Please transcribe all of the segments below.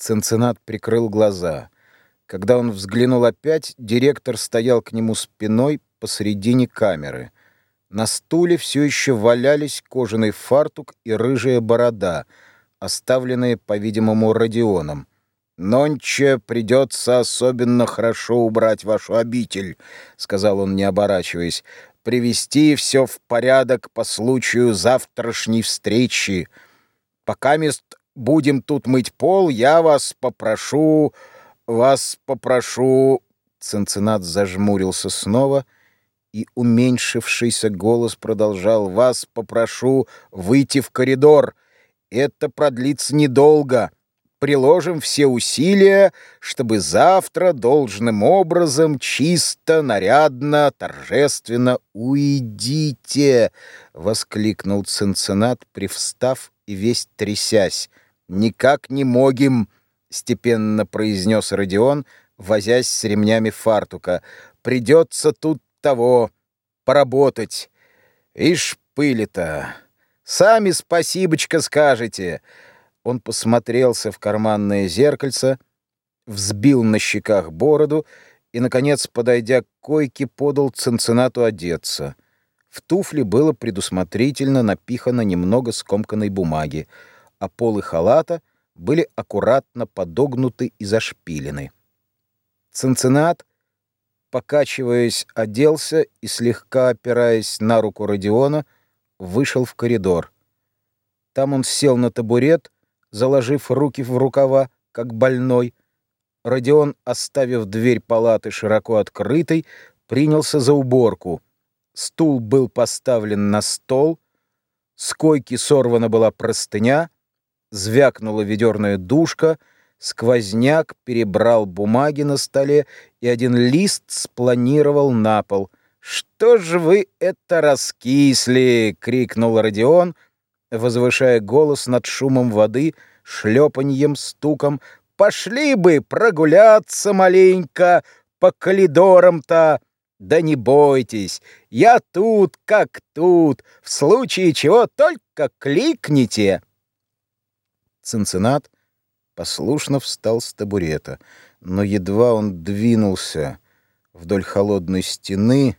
Ценцинат прикрыл глаза. Когда он взглянул опять, директор стоял к нему спиной посредине камеры. На стуле все еще валялись кожаный фартук и рыжая борода, оставленные, по-видимому, Родионом. «Нонче придется особенно хорошо убрать вашу обитель», — сказал он, не оборачиваясь, — «привести все в порядок по случаю завтрашней встречи. Пока мест будем тут мыть пол, я вас попрошу, вас попрошу...» Ценцинат зажмурился снова, и уменьшившийся голос продолжал. «Вас попрошу выйти в коридор. Это продлится недолго. Приложим все усилия, чтобы завтра должным образом, чисто, нарядно, торжественно уйдите!» — воскликнул Ценцинат, привстав и весь трясясь. «Никак не могим», — степенно произнес Родион, возясь с ремнями фартука. «Придется тут того поработать. Ишь, пыли-то! Сами спасибочка скажете!» Он посмотрелся в карманное зеркальце, взбил на щеках бороду и, наконец, подойдя к койке, подал Ценцинату одеться. В туфли было предусмотрительно напихано немного скомканной бумаги а полы халата были аккуратно подогнуты и зашпилены. Цинциннат, покачиваясь, оделся и, слегка опираясь на руку Родиона, вышел в коридор. Там он сел на табурет, заложив руки в рукава, как больной. Родион, оставив дверь палаты широко открытой, принялся за уборку. Стул был поставлен на стол, с койки сорвана была простыня — звякнула ведерная душка, сквозняк перебрал бумаги на столе и один лист спланировал на пол. «Что же вы это раскисли?» — крикнул Родион, возвышая голос над шумом воды, шлепаньем, стуком. «Пошли бы прогуляться маленько по коридорам-то!» «Да не бойтесь, я тут, как тут, в случае чего только кликните!» Цинциннат послушно встал с табурета, но едва он двинулся вдоль холодной стены,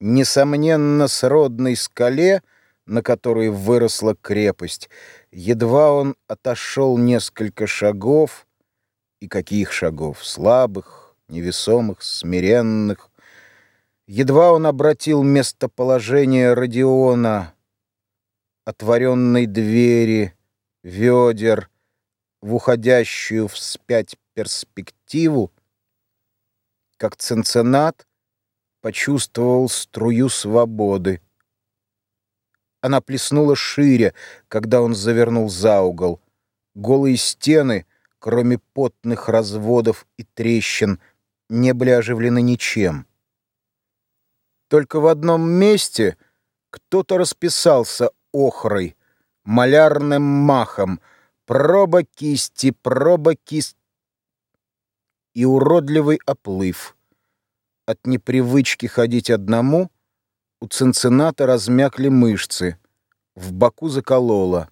несомненно, сродной скале, на которой выросла крепость, едва он отошел несколько шагов, и каких шагов, слабых, невесомых, смиренных, едва он обратил местоположение Родиона, отворенной двери, ведер в уходящую вспять перспективу, как ценценат почувствовал струю свободы. Она плеснула шире, когда он завернул за угол. Голые стены, кроме потных разводов и трещин, не были оживлены ничем. Только в одном месте кто-то расписался охрой — малярным махом, проба кисти, проба кисть и уродливый оплыв. От непривычки ходить одному у Цинцината размякли мышцы, в боку закололо.